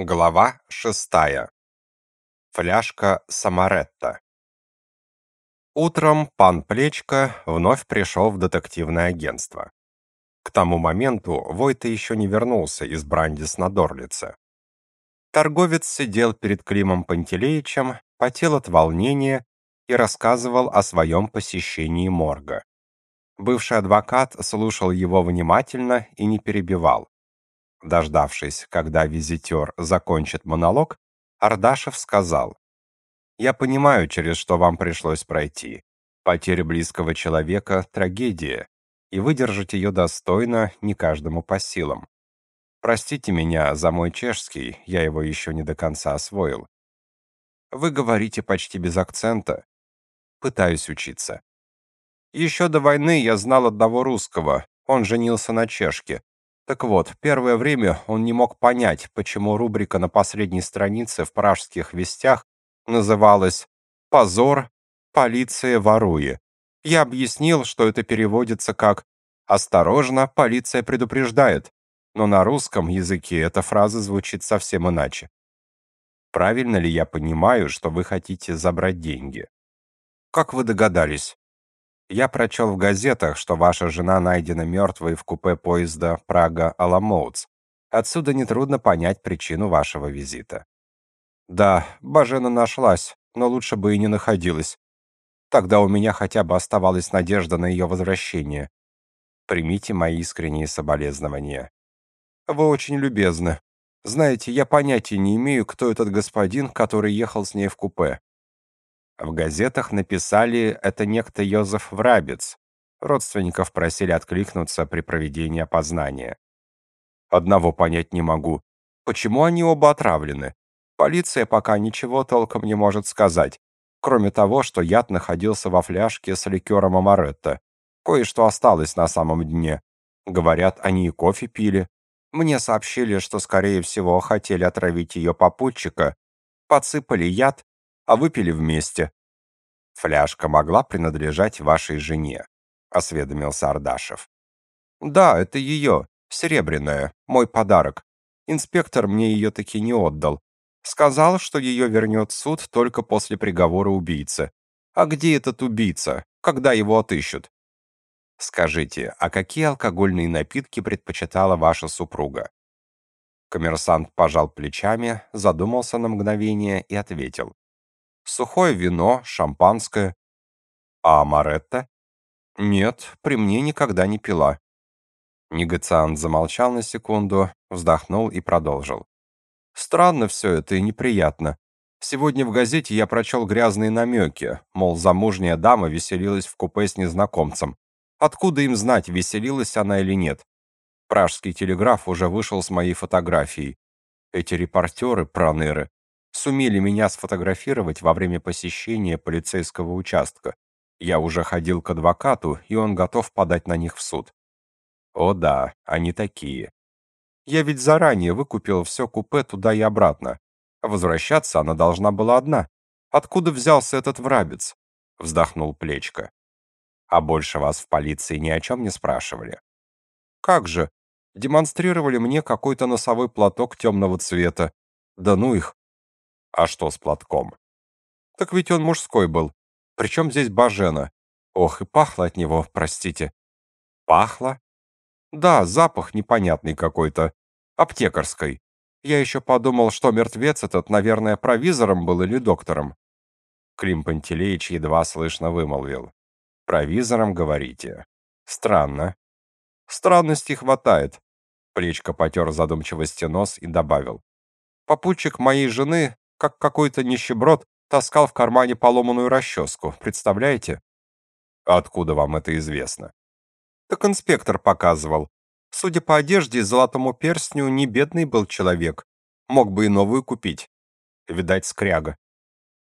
Глава шестая. Фляжка Самаретта. Утром пан Плечка вновь пришел в детективное агентство. К тому моменту Войта еще не вернулся из Брандис на Дорлице. Торговец сидел перед Климом Пантелеичем, потел от волнения и рассказывал о своем посещении морга. Бывший адвокат слушал его внимательно и не перебивал. Дождавшись, когда визитер закончит монолог, Ардашев сказал: "Я понимаю, через что вам пришлось пройти. Потеря близкого человека трагедия, и выдержать ее достойно не каждому по силам. Простите меня за мой чешский, я его еще не до конца освоил. Вы говорите почти без акцента. Пытаюсь учиться. Еще до войны я знал одного русского. Он женился на чешке. Так вот, первое время он не мог понять, почему рубрика на последней странице в пражских вестях называлась «Позор, полиция ворует». Я объяснил, что это переводится как «Осторожно, полиция предупреждает», но на русском языке эта фраза звучит совсем иначе. Правильно ли я понимаю, что вы хотите забрать деньги? Как вы догадались? Я прочел в газетах, что ваша жена найдена мертвой в купе поезда Прага-Аламоутс. Отсюда нетрудно понять причину вашего визита. Да, Бажена нашлась, но лучше бы и не находилась. Тогда у меня хотя бы оставалась надежда на ее возвращение. Примите мои искренние соболезнования. Вы очень любезны. Знаете, я понятия не имею, кто этот господин, который ехал с ней в купе. В газетах написали это некто Йозеф Врабец. Родственников просили откликнуться при проведении опознания. Одного понять не могу. Почему они оба отравлены? Полиция пока ничего толком не может сказать, кроме того, что яд находился во фляжке с ликером амаретто. Кое-что осталось на самом дне. Говорят, они и кофе пили. Мне сообщили, что, скорее всего, хотели отравить ее попутчика, подсыпали яд а выпили вместе. Фляжка могла принадлежать вашей жене, осведомился Ардашев. Да, это ее, серебряная, мой подарок. Инспектор мне ее таки не отдал. Сказал, что ее вернет суд только после приговора убийцы. А где этот убийца? Когда его отыщут? Скажите, а какие алкогольные напитки предпочитала ваша супруга? Коммерсант пожал плечами, задумался на мгновение и ответил: сухое вино, шампанское. А амаретто? Нет, при мне никогда не пила. Негациант замолчал на секунду, вздохнул и продолжил. Странно все это и неприятно. Сегодня в газете я прочел грязные намеки, мол, замужняя дама веселилась в купе с незнакомцем. Откуда им знать, веселилась она или нет? Пражский телеграф уже вышел с моей фотографией. Эти репортеры, проныры, сумели меня сфотографировать во время посещения полицейского участка. Я уже ходил к адвокату, и он готов подать на них в суд. О да, они такие. Я ведь заранее выкупил все купе туда и обратно. Возвращаться она должна была одна. Откуда взялся этот врабец? Вздохнул Плечка. А больше вас в полиции ни о чем не спрашивали? Как же? Демонстрировали мне какой-то носовой платок темного цвета. Да ну их, а что с платком? Так ведь он мужской был. Причем здесь Бажена? Ох, и пахло от него, простите. Пахло? Да, запах непонятный какой-то. Аптекарской. Я еще подумал, что мертвец этот, наверное, провизором был или доктором. Клим Пантелеич едва слышно вымолвил. «Провизором, говорите? Странно». «Странностей хватает», — Плечко потер задумчивости нос и добавил. «Попутчик моей жены как какой-то нищеброд таскал в кармане поломанную расческу. Представляете? Откуда вам это известно? Так инспектор показывал. Судя по одежде и золотому перстню, не бедный был человек. Мог бы и новую купить. Видать, скряга.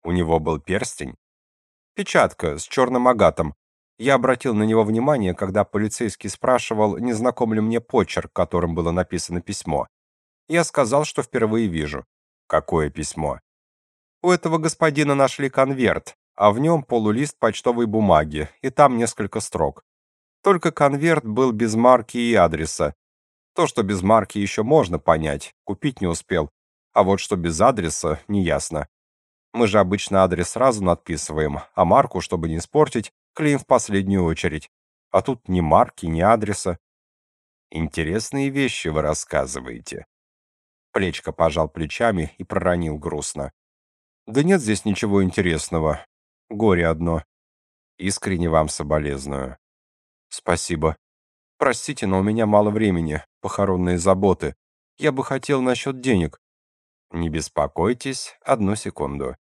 У него был перстень. Печатка с черным агатом. Я обратил на него внимание, когда полицейский спрашивал, не знаком ли мне почерк, которым было написано письмо. Я сказал, что впервые вижу. Какое письмо? У этого господина нашли конверт, а в нем полулист почтовой бумаги, и там несколько строк. Только конверт был без марки и адреса. То, что без марки еще можно понять, купить не успел. А вот что без адреса, неясно. Мы же обычно адрес сразу надписываем, а марку, чтобы не испортить, клеим в последнюю очередь. А тут ни марки, ни адреса. Интересные вещи вы рассказываете. Плечка пожал плечами и проронил грустно. Да нет здесь ничего интересного. Горе одно. Искренне вам соболезную. Спасибо. Простите, но у меня мало времени, похоронные заботы. Я бы хотел насчет денег. Не беспокойтесь, одну секунду.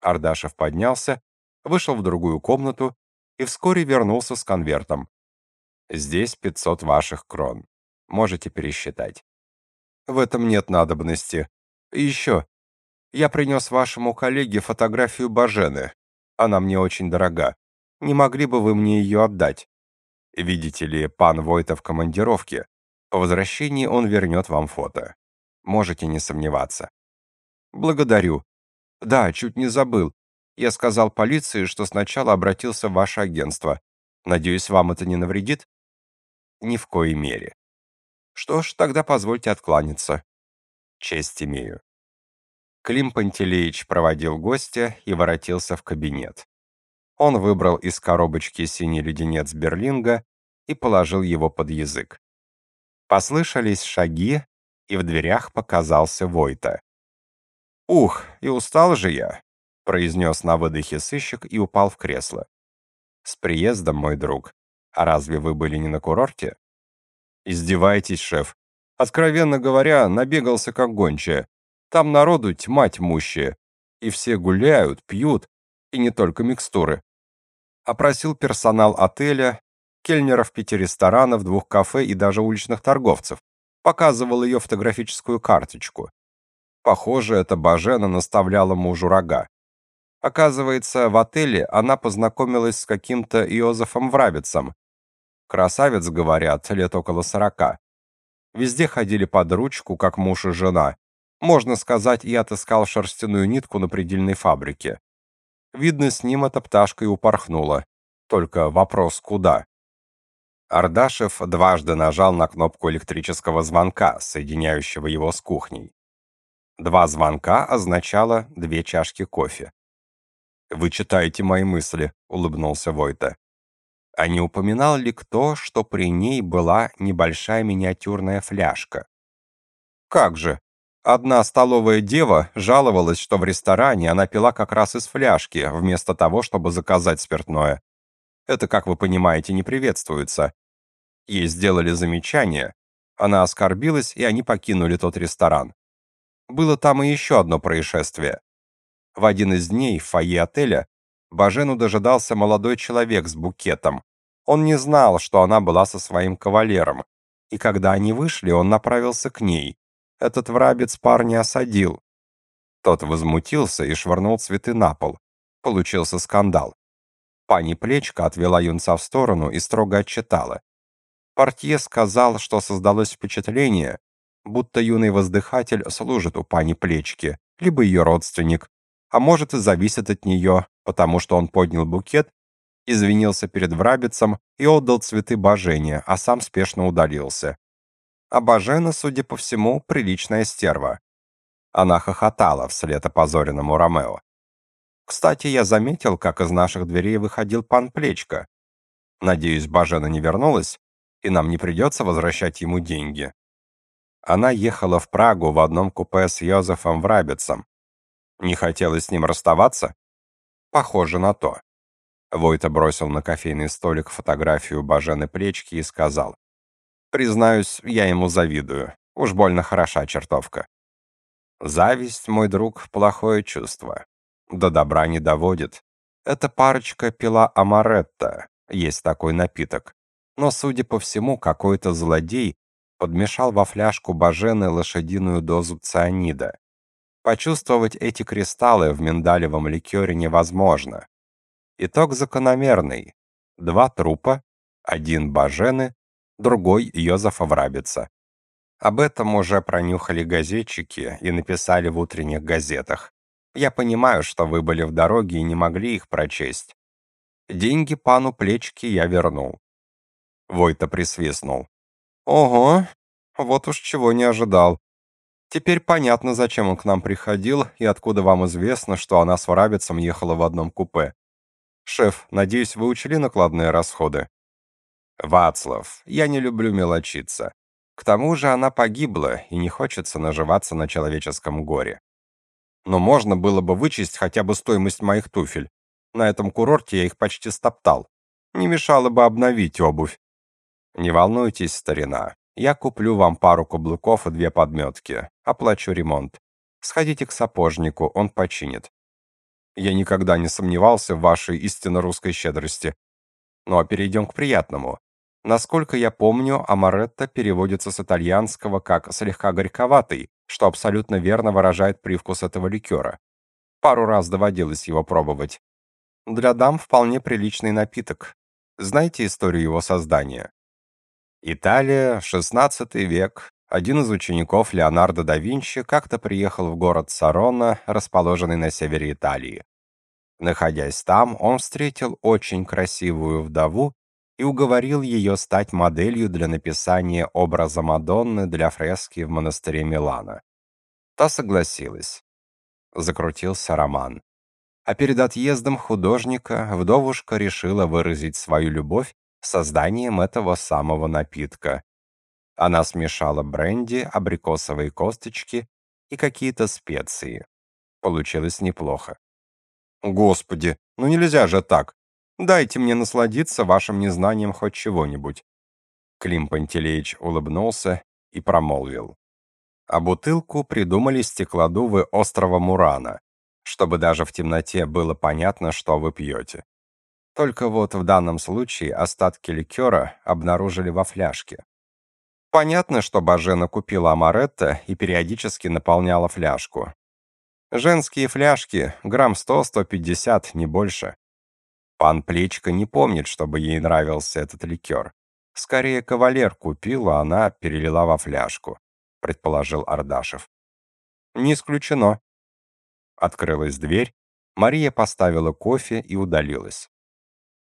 Ардашев поднялся, вышел в другую комнату и вскоре вернулся с конвертом. Здесь 500 ваших крон. Можете пересчитать. В этом нет надобности. И еще. Я принес вашему коллеге фотографию Бажены. Она мне очень дорога. Не могли бы вы мне ее отдать? Видите ли, пан Войта в командировке. По возвращении он вернет вам фото. Можете не сомневаться. Благодарю. Да, чуть не забыл. Я сказал полиции, что сначала обратился в ваше агентство. Надеюсь, вам это не навредит? Ни в коей мере. Что ж, тогда позвольте откланяться. Честь имею. Клим Пантелеич проводил гостя и воротился в кабинет. Он выбрал из коробочки синий леденец Берлинга и положил его под язык. Послышались шаги, и в дверях показался Войта. «Ух, и устал же я», — произнес на выдохе сыщик и упал в кресло. «С приездом, мой друг. А разве вы были не на курорте?» «Издеваетесь, шеф. Откровенно говоря, набегался как гончая. Там народу тьма тьмущая. И все гуляют, пьют, и не только микстуры. Опросил персонал отеля, кельнеров пяти ресторанов, двух кафе и даже уличных торговцев. Показывал ее фотографическую карточку. Похоже, это Бажена наставляла мужу рога. Оказывается, в отеле она познакомилась с каким-то Иозефом Врабицем. Красавец, говорят, лет около сорока. Везде ходили под ручку, как муж и жена. Можно сказать, я отыскал шерстяную нитку на предельной фабрике. Видно, с ним эта пташка и упорхнула. Только вопрос куда? Ардашев дважды нажал на кнопку электрического звонка, соединяющего его с кухней. Два звонка означало две чашки кофе. «Вы читаете мои мысли», — улыбнулся Войта. А не упоминал ли кто, что при ней была небольшая миниатюрная фляжка? Как же? Одна столовая дева жаловалась, что в ресторане она пила как раз из фляжки, вместо того, чтобы заказать спиртное. Это, как вы понимаете, не приветствуется. Ей сделали замечание, она оскорбилась, и они покинули тот ресторан. Было там и еще одно происшествие. В один из дней в фойе отеля Бажену дожидался молодой человек с букетом. Он не знал, что она была со своим кавалером, и когда они вышли, он направился к ней. Этот врабец парня осадил. Тот возмутился и швырнул цветы на пол. Получился скандал. Пани Плечка отвела юнца в сторону и строго отчитала. Портье сказал, что создалось впечатление, будто юный воздыхатель служит у пани Плечки, либо ее родственник, а может и зависит от нее, потому что он поднял букет, извинился перед врабицем и отдал цветы Бажене, а сам спешно удалился. А Бажена, судя по всему, приличная стерва. Она хохотала вслед опозоренному Ромео. Кстати, я заметил, как из наших дверей выходил пан Плечка. Надеюсь, Бажена не вернулась, и нам не придется возвращать ему деньги. Она ехала в Прагу в одном купе с Йозефом Врабицем. Не хотелось с ним расставаться? Похоже на то. Войта бросил на кофейный столик фотографию Бажены Плечки и сказал. «Признаюсь, я ему завидую. Уж больно хороша чертовка». Зависть, мой друг, плохое чувство. До добра не доводит. Эта парочка пила амаретто, есть такой напиток. Но, судя по всему, какой-то злодей подмешал во фляжку Бажены лошадиную дозу цианида. Почувствовать эти кристаллы в миндалевом ликере невозможно. Итог закономерный. Два трупа, один Бажены, другой Йозефа Врабица. Об этом уже пронюхали газетчики и написали в утренних газетах. Я понимаю, что вы были в дороге и не могли их прочесть. Деньги пану Плечки я вернул. Войта присвистнул. Ого, вот уж чего не ожидал. Теперь понятно, зачем он к нам приходил и откуда вам известно, что она с Варабицем ехала в одном купе. Шеф, надеюсь, вы учли накладные расходы? Вацлав, я не люблю мелочиться. К тому же она погибла, и не хочется наживаться на человеческом горе. Но можно было бы вычесть хотя бы стоимость моих туфель. На этом курорте я их почти стоптал. Не мешало бы обновить обувь. Не волнуйтесь, старина. Я куплю вам пару каблуков и две подметки. Оплачу ремонт. Сходите к сапожнику, он починит. Я никогда не сомневался в вашей истинно русской щедрости. Ну а перейдем к приятному. Насколько я помню, амаретто переводится с итальянского как «слегка горьковатый», что абсолютно верно выражает привкус этого ликера. Пару раз доводилось его пробовать. Для дам вполне приличный напиток. Знаете историю его создания? Италия, XVI век. Один из учеников Леонардо да Винчи как-то приехал в город Сарона, расположенный на севере Италии. Находясь там, он встретил очень красивую вдову и уговорил ее стать моделью для написания образа Мадонны для фрески в монастыре Милана. Та согласилась. Закрутился роман. А перед отъездом художника вдовушка решила выразить свою любовь созданием этого самого напитка. Она смешала бренди, абрикосовые косточки и какие-то специи. Получилось неплохо. Господи, ну нельзя же так. Дайте мне насладиться вашим незнанием хоть чего-нибудь. Клим Пантелеич улыбнулся и промолвил. А бутылку придумали стеклодувы острова Мурана, чтобы даже в темноте было понятно, что вы пьете. Только вот в данном случае остатки ликера обнаружили во фляжке. Понятно, что Бажена купила амаретто и периодически наполняла фляжку. Женские фляжки грамм 100-150, не больше. Пан Плечка не помнит, чтобы ей нравился этот ликер. Скорее, кавалер купил, а она перелила во фляжку, предположил Ардашев. Не исключено. Открылась дверь, Мария поставила кофе и удалилась.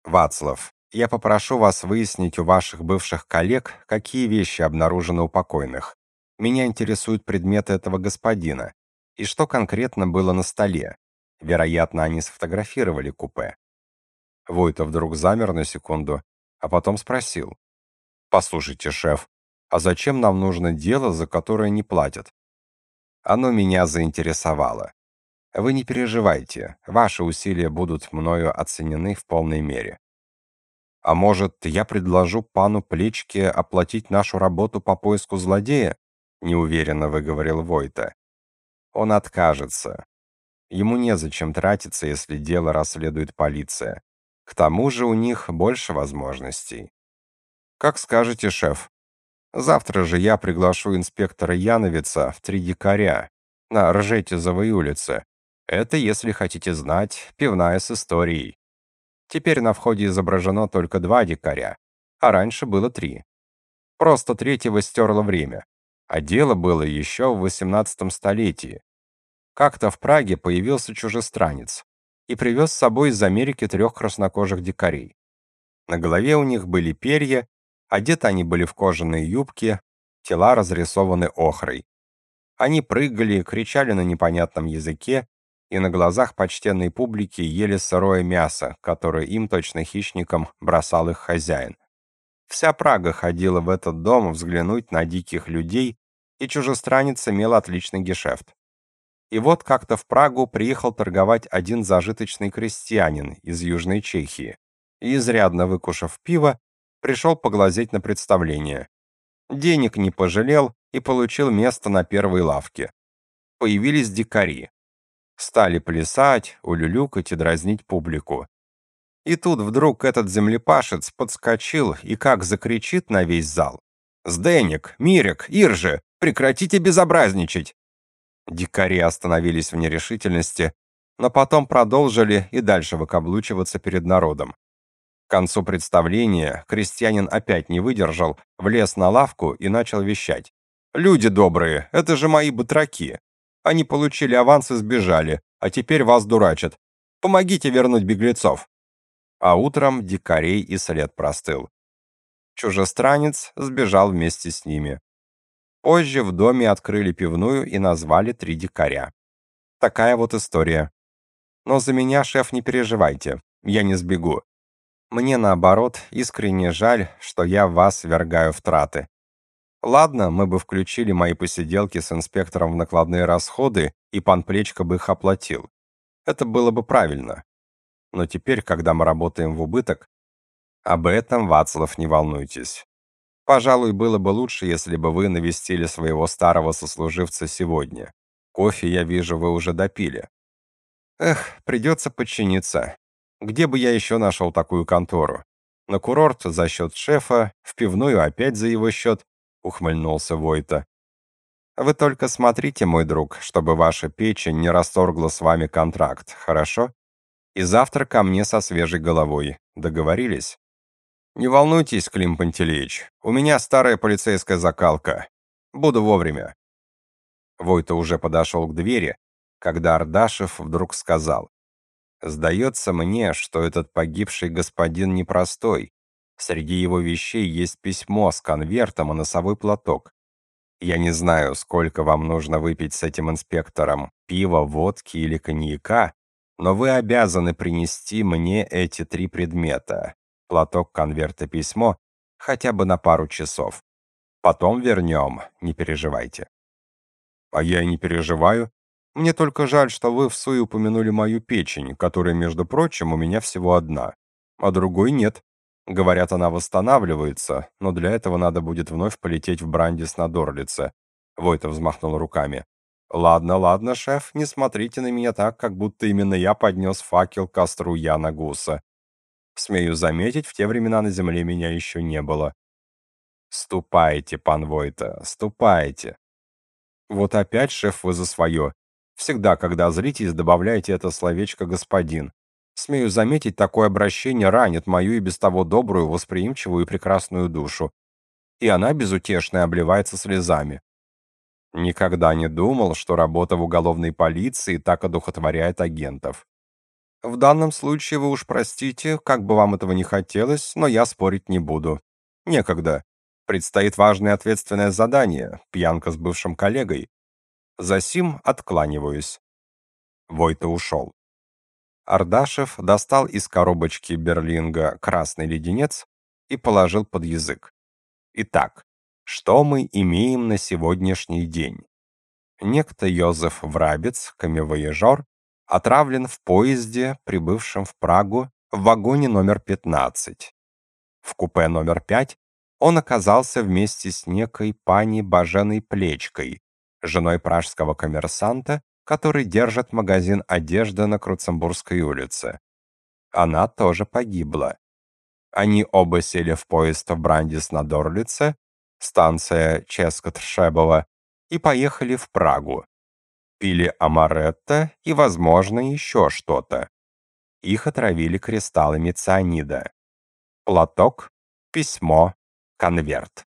Вацлав, я попрошу вас выяснить у ваших бывших коллег, какие вещи обнаружены у покойных. Меня интересуют предметы этого господина. И что конкретно было на столе? Вероятно, они сфотографировали купе. Войтов вдруг замер на секунду, а потом спросил. «Послушайте, шеф, а зачем нам нужно дело, за которое не платят?» Оно меня заинтересовало. Вы не переживайте, ваши усилия будут мною оценены в полной мере. А может, я предложу пану Плечке оплатить нашу работу по поиску злодея? неуверенно выговорил Войта. Он откажется. Ему незачем тратиться, если дело расследует полиция. К тому же у них больше возможностей. Как скажете, шеф. Завтра же я приглашу инспектора Яновица в Три дикаря на Ржетизовой улице. Это, если хотите знать, пивная с историей. Теперь на входе изображено только два дикаря, а раньше было три. Просто третьего стерло время, а дело было еще в XVIII столетии. Как-то в Праге появился чужестранец и привез с собой из Америки трех краснокожих дикарей. На голове у них были перья, одеты они были в кожаные юбки, тела разрисованы охрой. Они прыгали, кричали на непонятном языке и на глазах почтенной публики ели сырое мясо, которое им, точно хищникам, бросал их хозяин. Вся Прага ходила в этот дом взглянуть на диких людей, и чужестранец имел отличный гешефт. И вот как-то в Прагу приехал торговать один зажиточный крестьянин из Южной Чехии и, изрядно выкушав пиво, пришел поглазеть на представление. Денег не пожалел и получил место на первой лавке. Появились дикари. Стали плясать, улюлюкать и дразнить публику. И тут вдруг этот землепашец подскочил и как закричит на весь зал. «Сденек, Мирик, Иржи, прекратите безобразничать!» Дикари остановились в нерешительности, но потом продолжили и дальше выкаблучиваться перед народом. К концу представления крестьянин опять не выдержал, влез на лавку и начал вещать. «Люди добрые, это же мои батраки. Они получили аванс и сбежали, а теперь вас дурачат. Помогите вернуть беглецов. А утром дикарей и след простыл. Чужестранец сбежал вместе с ними. Позже в доме открыли пивную и назвали «Три дикаря». Такая вот история. Но за меня, шеф, не переживайте, я не сбегу. Мне, наоборот, искренне жаль, что я вас вергаю в траты. Ладно, мы бы включили мои посиделки с инспектором в накладные расходы, и пан Плечко бы их оплатил. Это было бы правильно. Но теперь, когда мы работаем в убыток, об этом, Вацлав, не волнуйтесь. Пожалуй, было бы лучше, если бы вы навестили своего старого сослуживца сегодня. Кофе, я вижу, вы уже допили. Эх, придется подчиниться. Где бы я еще нашел такую контору? На курорт за счет шефа, в пивную опять за его счет, ухмыльнулся Войта. Вы только смотрите, мой друг, чтобы ваша печень не расторгла с вами контракт, хорошо? И завтра ко мне со свежей головой. Договорились? Не волнуйтесь, Клим Пантелеич, у меня старая полицейская закалка. Буду вовремя. Войта уже подошел к двери, когда Ардашев вдруг сказал. «Сдается мне, что этот погибший господин непростой. Среди его вещей есть письмо с конвертом и носовой платок. Я не знаю, сколько вам нужно выпить с этим инспектором, пива, водки или коньяка, но вы обязаны принести мне эти три предмета платок, конверт и письмо хотя бы на пару часов. Потом вернем, не переживайте. А я и не переживаю. Мне только жаль, что вы в суе упомянули мою печень, которая, между прочим, у меня всего одна, а другой нет. Говорят, она восстанавливается, но для этого надо будет вновь полететь в Брандис на Дорлице. Войтов взмахнул руками. «Ладно, ладно, шеф, не смотрите на меня так, как будто именно я поднес факел к костру Яна Гуса. Смею заметить, в те времена на земле меня еще не было. Ступайте, пан Войта, ступайте. Вот опять, шеф, вы за свое. Всегда, когда злитесь, добавляйте это словечко «господин». Смею заметить, такое обращение ранит мою и без того добрую, восприимчивую и прекрасную душу. И она безутешно обливается слезами. Никогда не думал, что работа в уголовной полиции так одухотворяет агентов. В данном случае вы уж простите, как бы вам этого не хотелось, но я спорить не буду. Некогда. Предстоит важное ответственное задание, пьянка с бывшим коллегой. Засим откланиваюсь. Войта ушел. Ардашев достал из коробочки Берлинга красный леденец и положил под язык. Итак, что мы имеем на сегодняшний день? Некто Йозеф Врабец, камевояжер, отравлен в поезде, прибывшем в Прагу, в вагоне номер 15. В купе номер 5 он оказался вместе с некой пани Баженой Плечкой, женой пражского коммерсанта, который держит магазин одежды на Круцембургской улице. Она тоже погибла. Они оба сели в поезд в Брандис на Дорлице, станция Ческотршебова, и поехали в Прагу пили амаретто и, возможно, еще что-то. Их отравили кристаллами цианида. Платок, письмо, конверт.